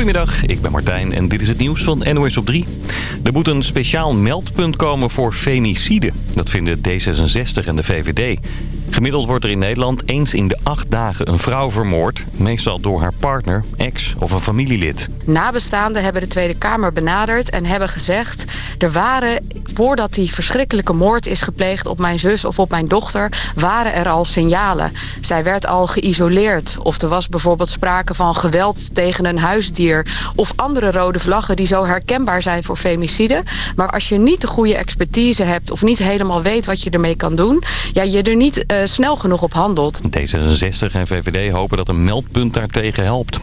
Goedemiddag, ik ben Martijn en dit is het nieuws van NOS op 3. Er moet een speciaal meldpunt komen voor femicide. Dat vinden D66 en de VVD. Gemiddeld wordt er in Nederland eens in de acht dagen een vrouw vermoord. Meestal door haar partner, ex of een familielid. Nabestaanden hebben de Tweede Kamer benaderd en hebben gezegd... er waren, voordat die verschrikkelijke moord is gepleegd op mijn zus of op mijn dochter... waren er al signalen. Zij werd al geïsoleerd. Of er was bijvoorbeeld sprake van geweld tegen een huisdier... of andere rode vlaggen die zo herkenbaar zijn voor femicide. Maar als je niet de goede expertise hebt of niet helemaal weet wat je ermee kan doen... ja, je er niet... Uh, snel genoeg op handelt. D66 en VVD hopen dat een meldpunt daartegen helpt.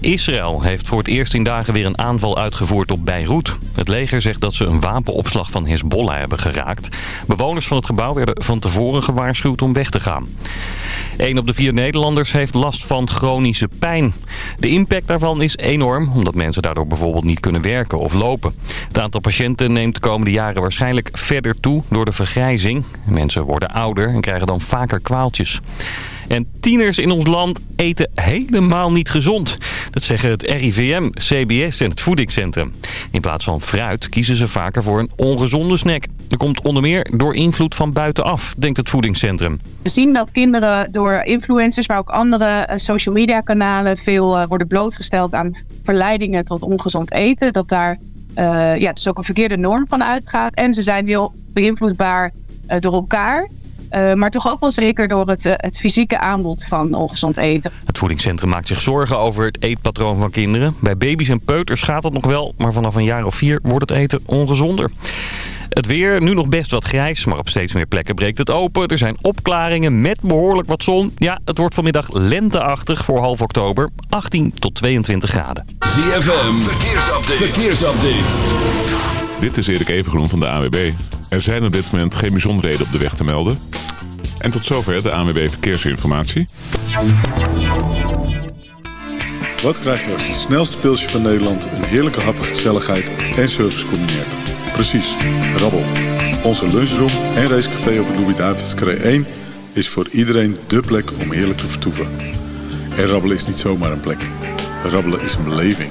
Israël heeft voor het eerst in dagen weer een aanval uitgevoerd op Beirut. Het leger zegt dat ze een wapenopslag van Hezbollah hebben geraakt. Bewoners van het gebouw werden van tevoren gewaarschuwd om weg te gaan. Een op de vier Nederlanders heeft last van chronische pijn. De impact daarvan is enorm, omdat mensen daardoor bijvoorbeeld niet kunnen werken of lopen. Het aantal patiënten neemt de komende jaren waarschijnlijk verder toe door de vergrijzing. Mensen worden ouder en krijgen dan vaker kwaaltjes. En tieners in ons land eten helemaal niet gezond. Dat zeggen het RIVM, CBS en het voedingscentrum. In plaats van fruit kiezen ze vaker voor een ongezonde snack. Dat komt onder meer door invloed van buitenaf, denkt het voedingscentrum. We zien dat kinderen door influencers, maar ook andere eh, social media kanalen... veel eh, worden blootgesteld aan verleidingen tot ongezond eten. Dat daar uh, ja, dus ook een verkeerde norm van uitgaat. En ze zijn heel beïnvloedbaar door elkaar. Uh, maar toch ook wel zeker door het, uh, het fysieke aanbod van ongezond eten. Het voedingscentrum maakt zich zorgen over het eetpatroon van kinderen. Bij baby's en peuters gaat het nog wel, maar vanaf een jaar of vier wordt het eten ongezonder. Het weer, nu nog best wat grijs, maar op steeds meer plekken breekt het open. Er zijn opklaringen met behoorlijk wat zon. Ja, het wordt vanmiddag lenteachtig voor half oktober. 18 tot 22 graden. ZFM, verkeersupdate. verkeersupdate. Dit is Erik Evengroen van de AWB. Er zijn op dit moment geen bijzonderheden op de weg te melden. En tot zover de ANWB Verkeersinformatie. Wat krijg je als het snelste pilsje van Nederland... een heerlijke hap, gezelligheid en service combineert? Precies, rabbel. Onze lunchroom en racecafé op het Louis-David's 1... is voor iedereen dé plek om heerlijk te vertoeven. En rabbelen is niet zomaar een plek. Rabbelen is een beleving.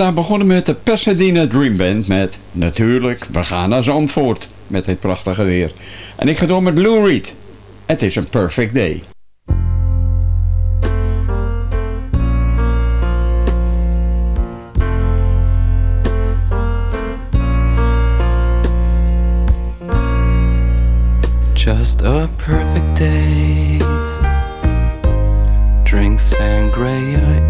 Vandaag begonnen met de Pasadena Dream Band met natuurlijk, we gaan naar Zandvoort met dit prachtige weer. En ik ga door met Lou Reed. Het is een perfect day. Just a perfect day. Drink sangria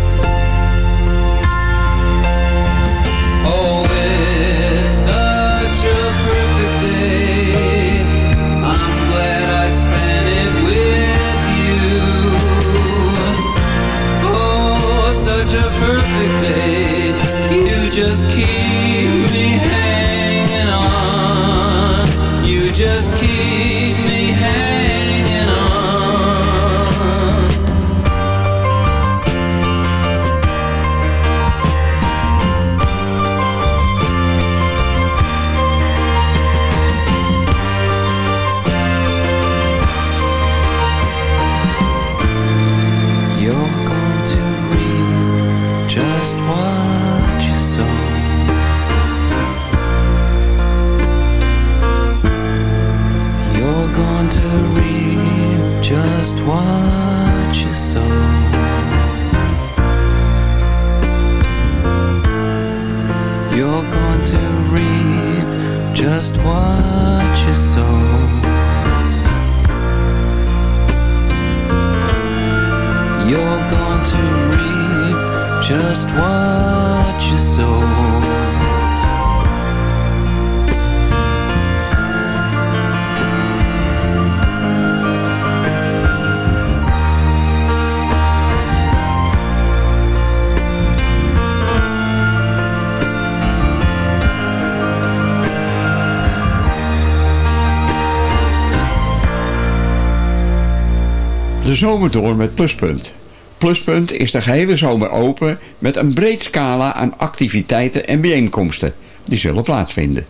Zomer door met Pluspunt. Pluspunt is de gehele zomer open met een breed scala aan activiteiten en bijeenkomsten. Die zullen plaatsvinden.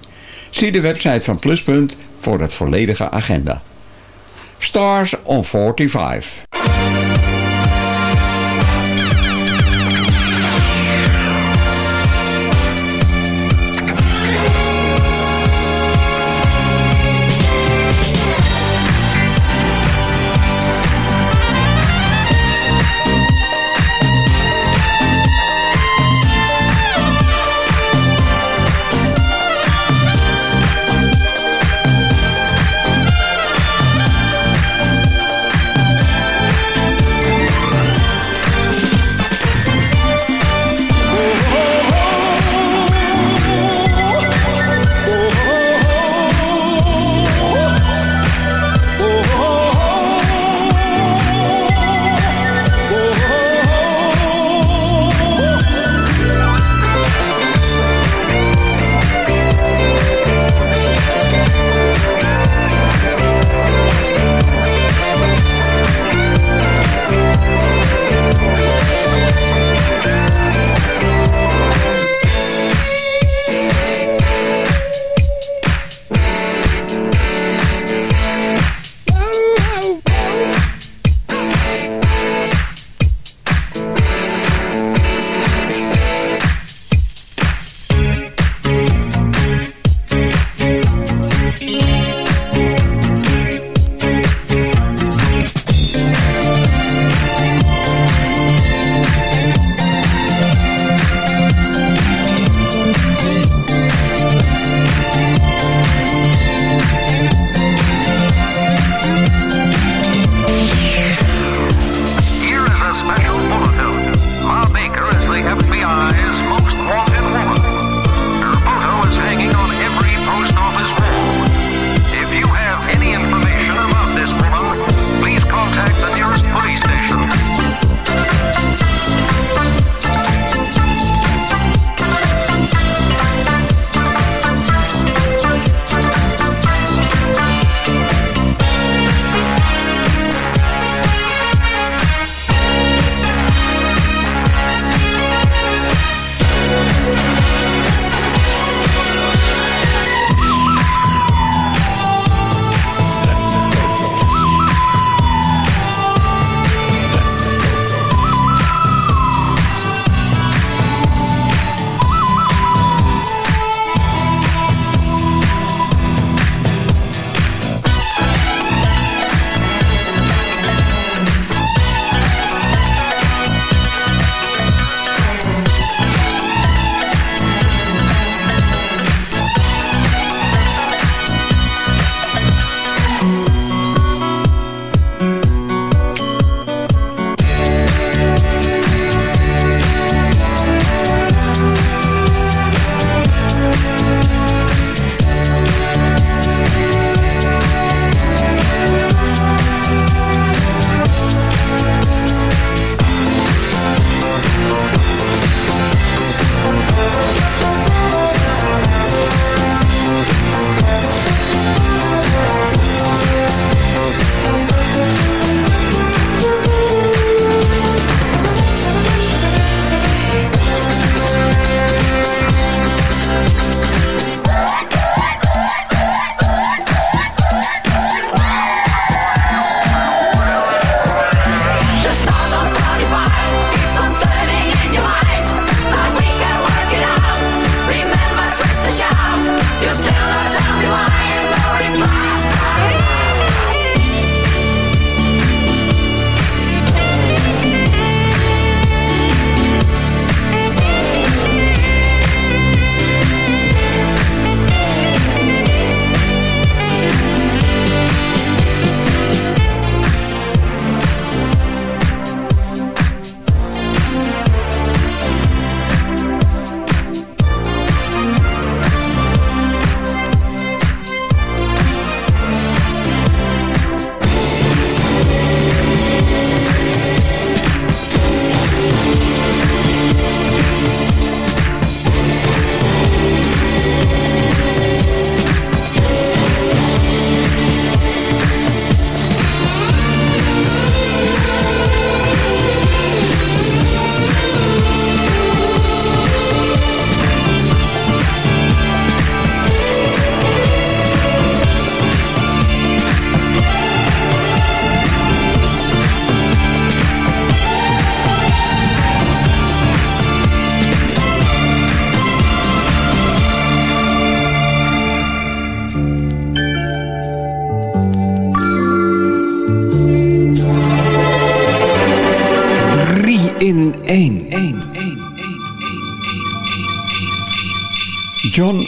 Zie de website van Pluspunt voor het volledige agenda. Stars on 45.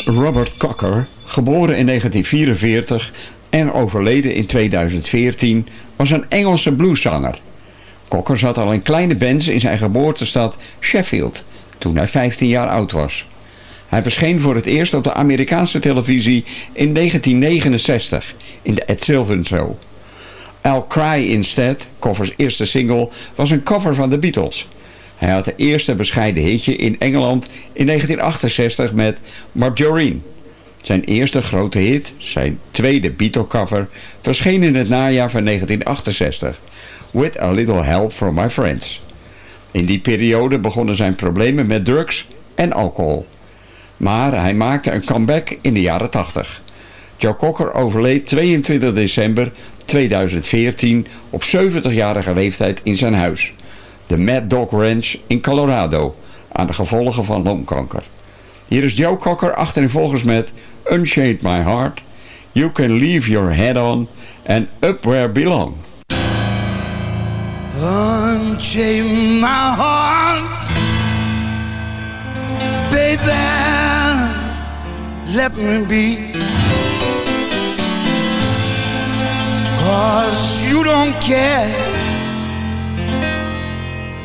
Robert Cocker, geboren in 1944 en overleden in 2014, was een Engelse blueszanger. Cocker zat al in kleine bands in zijn geboortestad Sheffield toen hij 15 jaar oud was. Hij verscheen voor het eerst op de Amerikaanse televisie in 1969 in de Ed Sullivan Show. I'll Cry Instead, Cover's eerste single, was een cover van de Beatles. Hij had de eerste bescheiden hitje in Engeland in 1968 met Marjorie. Zijn eerste grote hit, zijn tweede Beatle-cover, verscheen in het najaar van 1968. With a Little Help from My Friends. In die periode begonnen zijn problemen met drugs en alcohol. Maar hij maakte een comeback in de jaren 80. Joe Cocker overleed 22 december 2014 op 70-jarige leeftijd in zijn huis. De Mad Dog Ranch in Colorado. Aan de gevolgen van longkanker. Hier is Joe Cocker achterin volgens met Unchained My Heart. You Can Leave Your Head On. En Up Where Belong. Unchain my heart, baby. Let me be. Cause you don't care.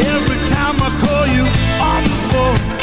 Every time I call you on the phone,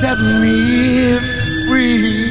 set me free.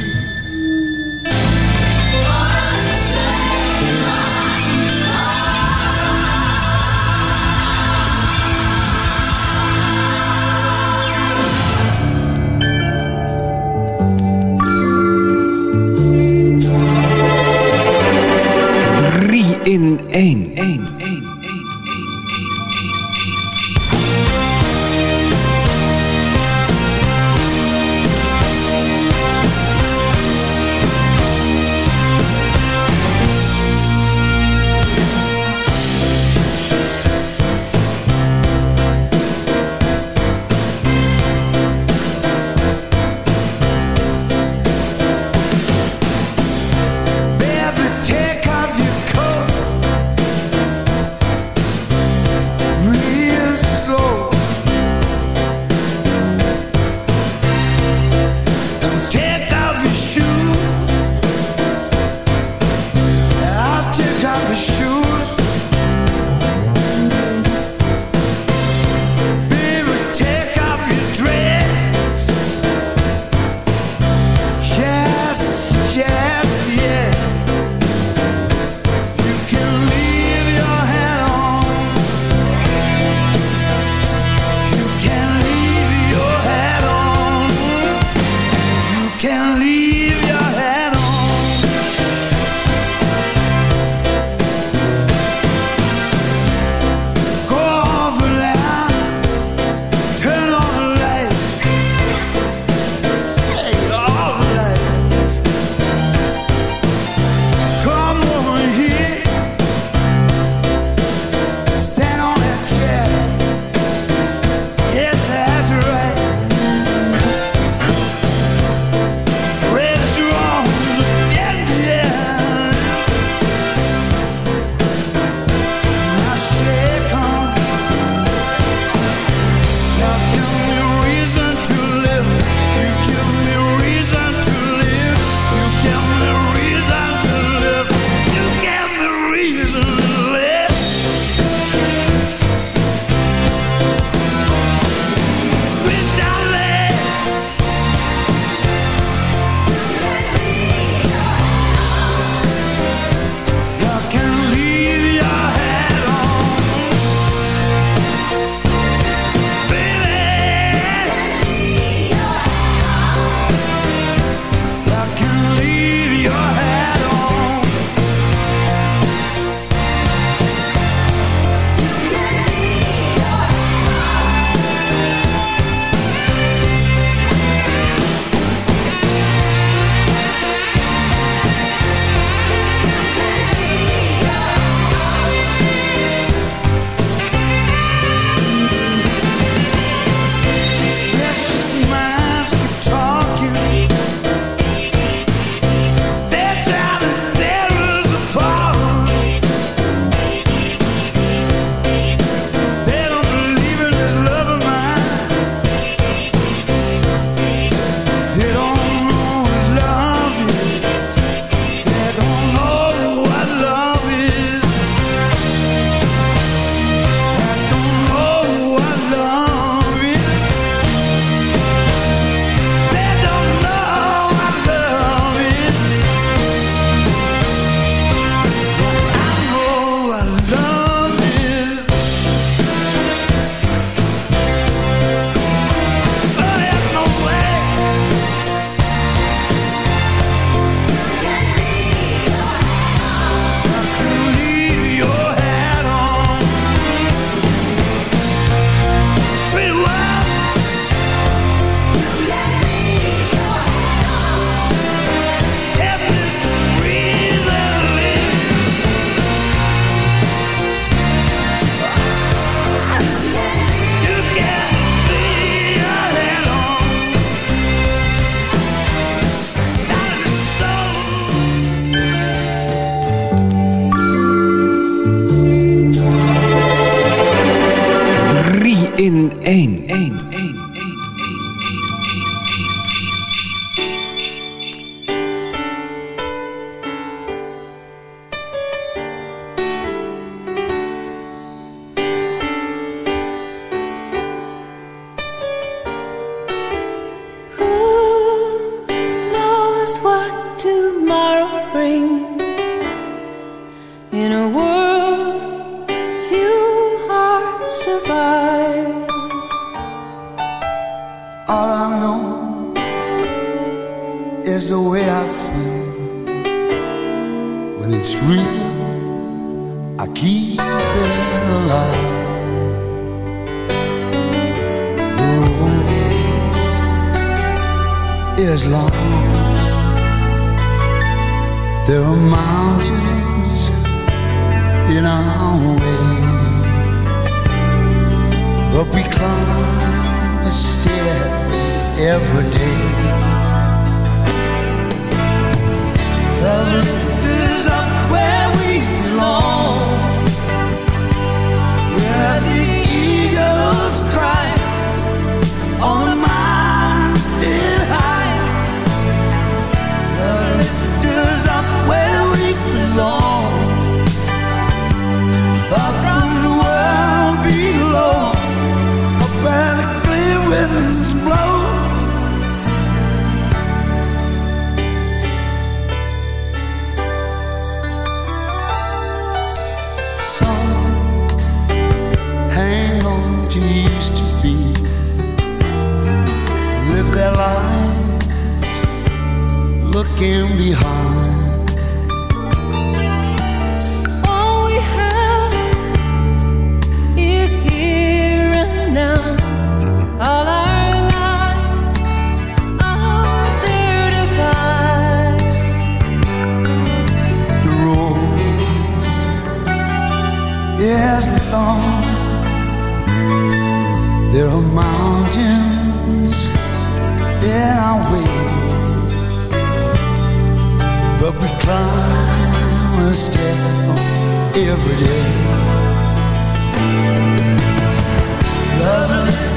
in our way. But we climb a stair every day. The can be hard. by a step every day. Lovely.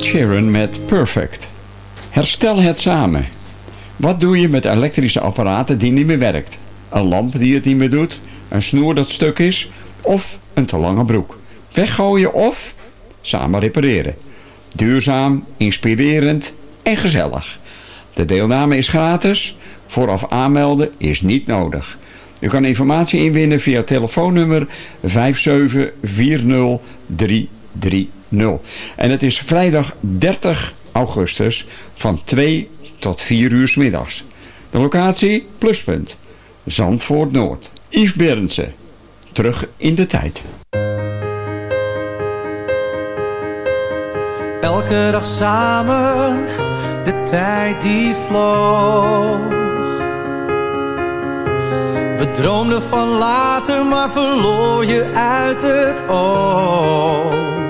Ed met Perfect. Herstel het samen. Wat doe je met elektrische apparaten die niet meer werkt? Een lamp die het niet meer doet? Een snoer dat stuk is? Of een te lange broek? Weggooien of samen repareren? Duurzaam, inspirerend en gezellig. De deelname is gratis. Vooraf aanmelden is niet nodig. U kan informatie inwinnen via telefoonnummer 5740330. En het is vrijdag 30 augustus van 2 tot 4 uur 's middags. De locatie Pluspunt. Zandvoort Noord. Yves Berendsen. Terug in de tijd. Elke dag samen, de tijd die vloog. We droomden van later, maar verloor je uit het oog.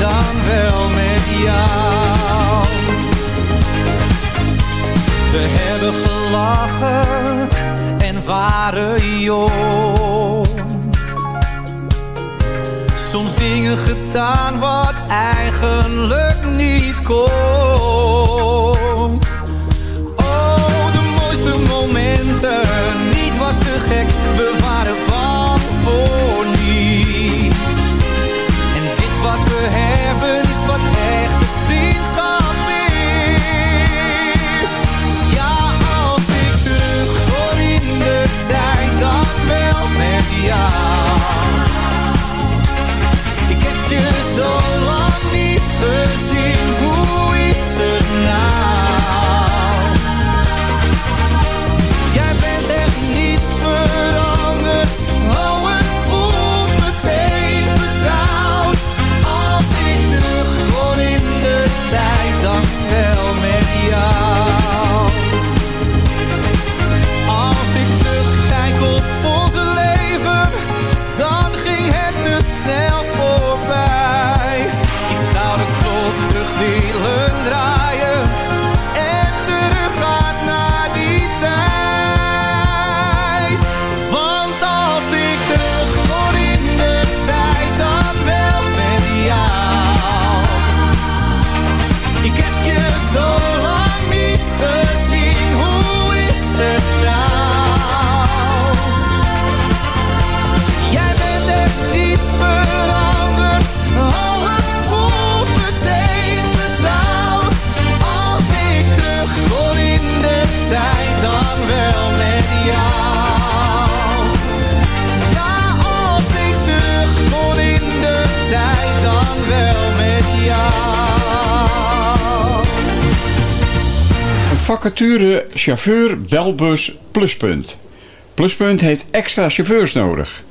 dan wel met jou. We hebben gelachen en waren jong. Soms dingen gedaan wat eigenlijk niet kon. Oh, de mooiste momenten, chauffeur belbus pluspunt. Pluspunt heeft extra chauffeurs nodig.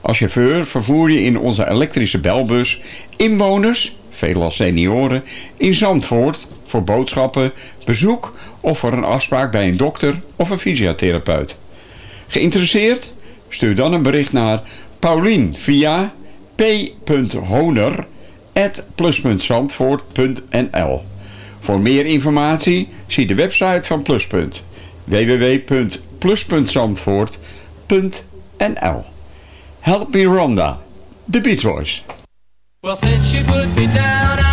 Als chauffeur vervoer je in onze elektrische belbus inwoners, veelal senioren, in Zandvoort voor boodschappen, bezoek of voor een afspraak bij een dokter of een fysiotherapeut. Geïnteresseerd? Stuur dan een bericht naar Paulien via p.honer.plus.zandvoort.nl Voor meer informatie zie de website van Pluspunt www.plus.zandvoort.nl Help Me Rhonda, The Beach Boys. Well, since you put me down, I've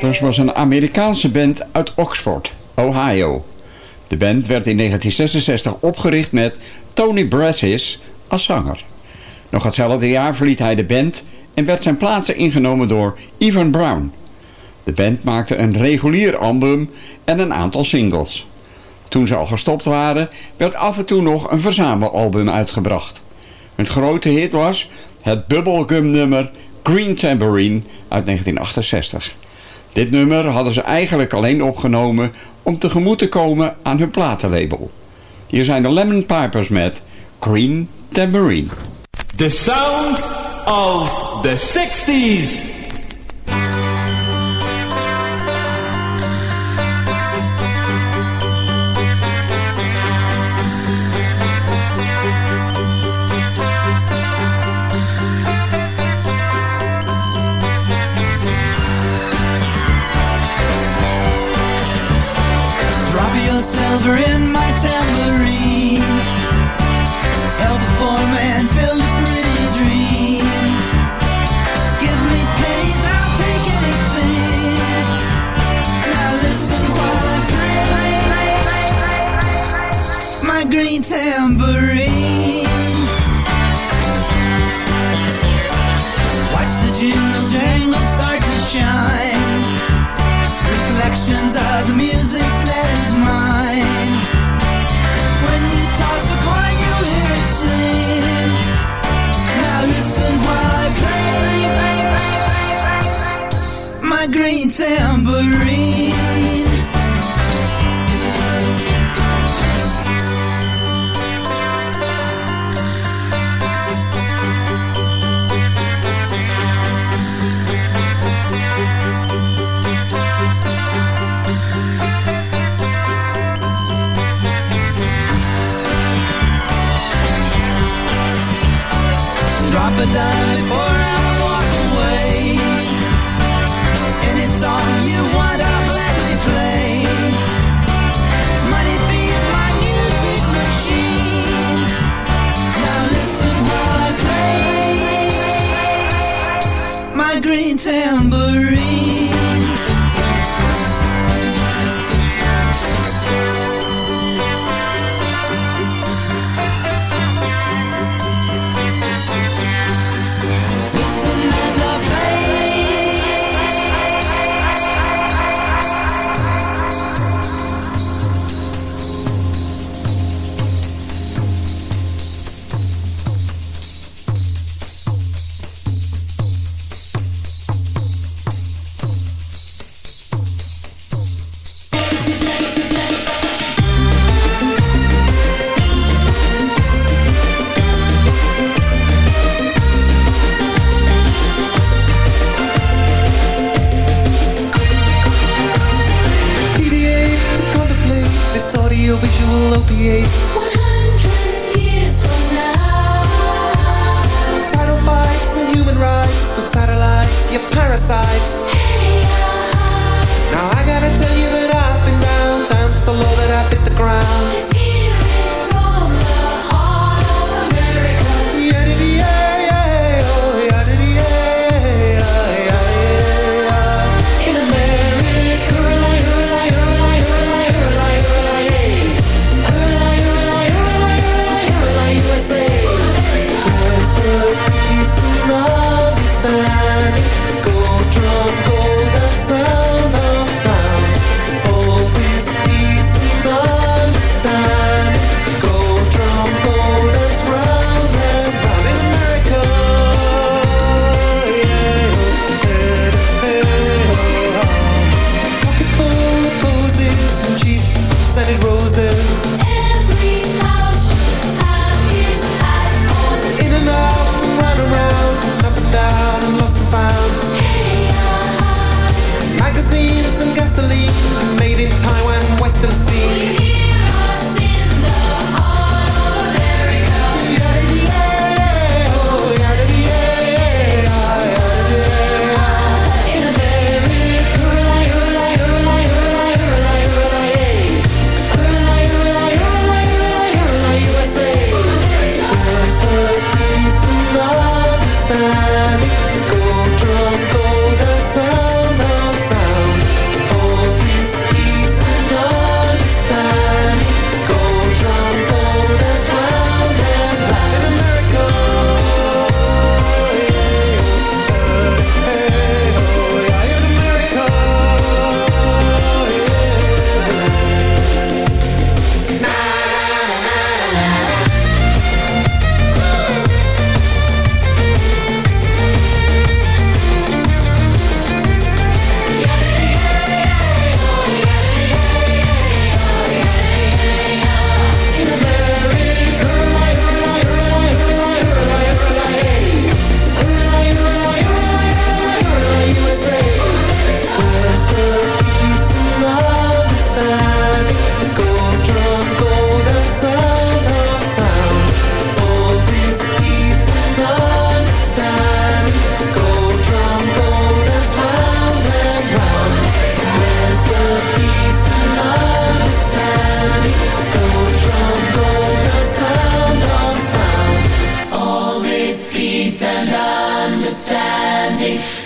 Pipers was een Amerikaanse band uit Oxford, Ohio. De band werd in 1966 opgericht met Tony Brassis als zanger. Nog hetzelfde jaar verliet hij de band en werd zijn plaats ingenomen door Ivan Brown. De band maakte een regulier album en een aantal singles. Toen ze al gestopt waren, werd af en toe nog een verzamelalbum uitgebracht. Een grote hit was het bubblegum nummer Green Tambourine uit 1968. Dit nummer hadden ze eigenlijk alleen opgenomen om tegemoet te komen aan hun platenlabel. Hier zijn de Lemon Pipers met Green Tambourine. The sound of the 60s. My tambourine.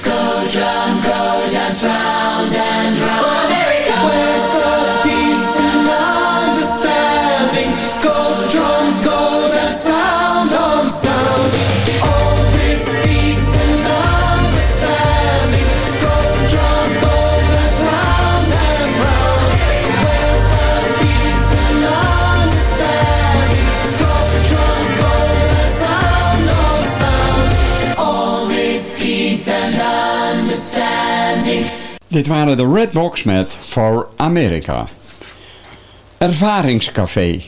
Go drum, go dance round and round. Dit waren de Red Box met For America. Ervaringscafé.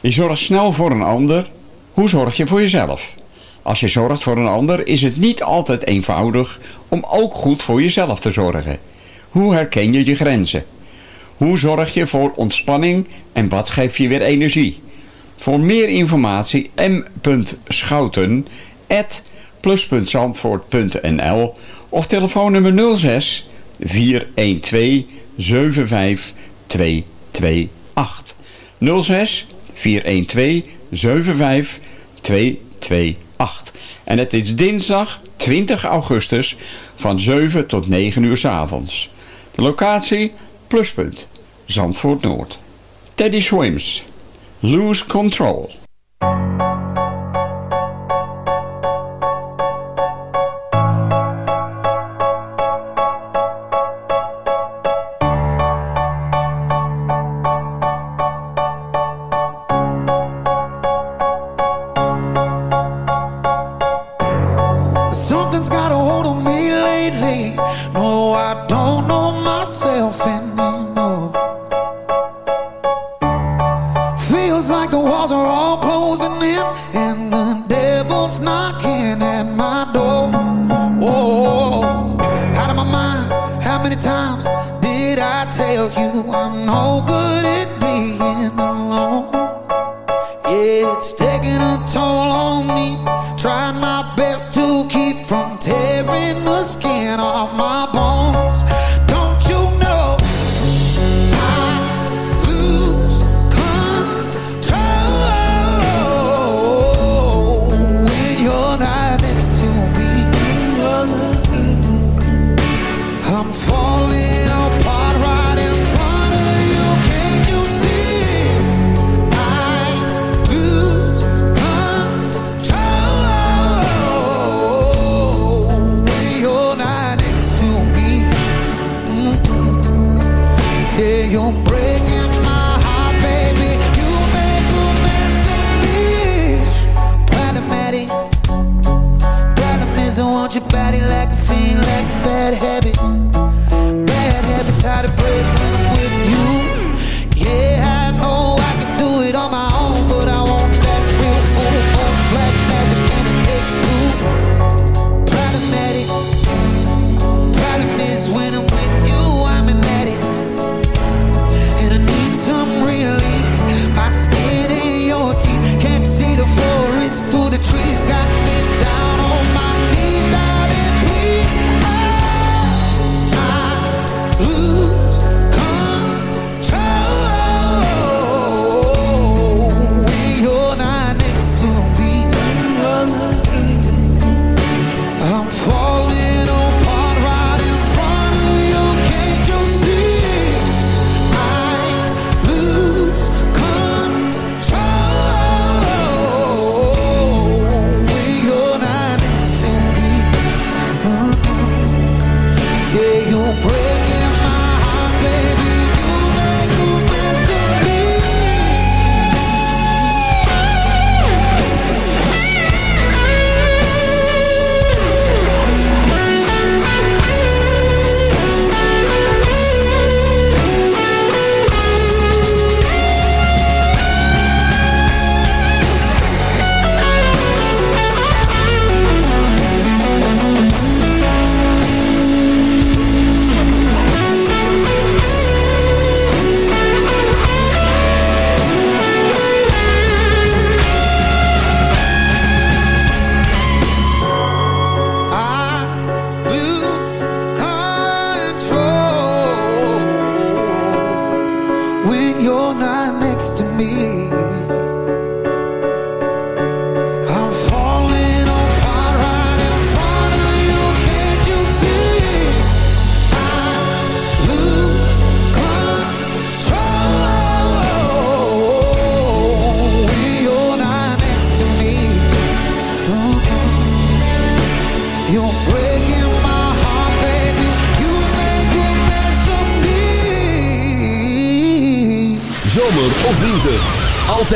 Je zorgt snel voor een ander. Hoe zorg je voor jezelf? Als je zorgt voor een ander is het niet altijd eenvoudig om ook goed voor jezelf te zorgen. Hoe herken je je grenzen? Hoe zorg je voor ontspanning en wat geeft je weer energie? Voor meer informatie m.schouten at plus.zandvoort.nl of telefoonnummer 06 412 75228. 06 412 75228. En het is dinsdag 20 augustus van 7 tot 9 uur s avonds. De locatie Pluspunt, Zandvoort Noord. Teddy Swims, Lose Control.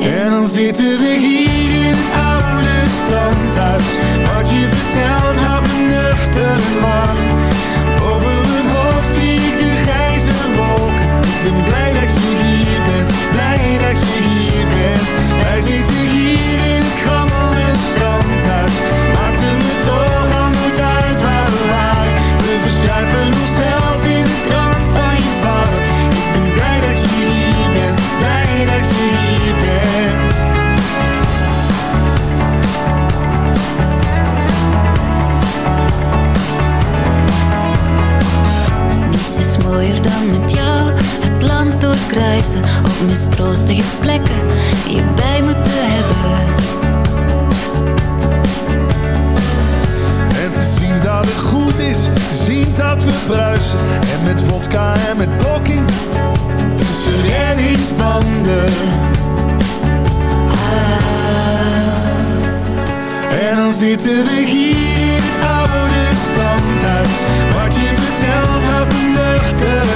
En dan zitten we hier in het oude strandhuis. Wat je vertelt houdt me nuchter warm. Over mijn hoofd zie ik de grijze wolken. Ik ben blij dat je hier bent, blij dat je hier bent. Doorkruisen. Op mistroostige plekken je bij moeten hebben. En te zien dat het goed is, te zien dat we bruisen. En met vodka en met blokking, tussen reddingsbanden. Ah. En dan zitten we hier in het oude standhuis. Wat je vertelt me nuchter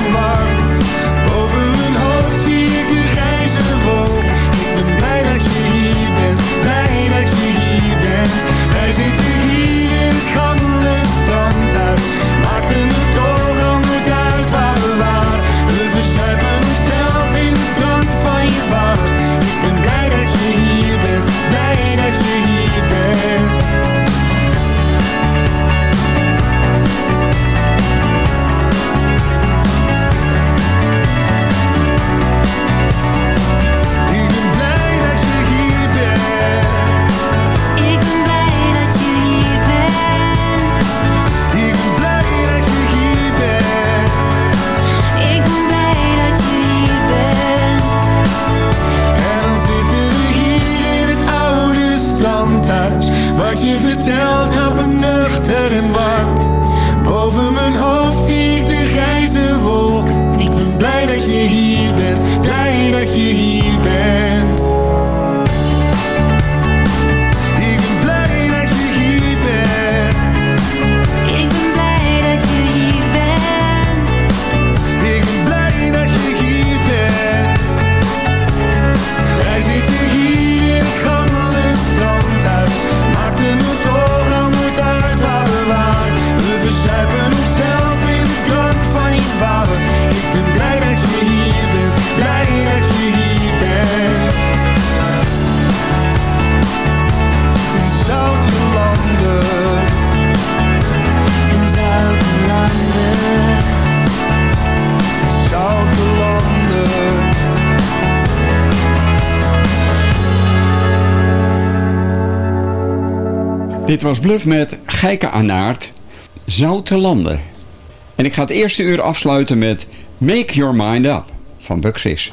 Wij zitten hier in het gammele was Bluff met Geike Anaert, Zoute Landen. En ik ga het eerste uur afsluiten met Make Your Mind Up van Buxis.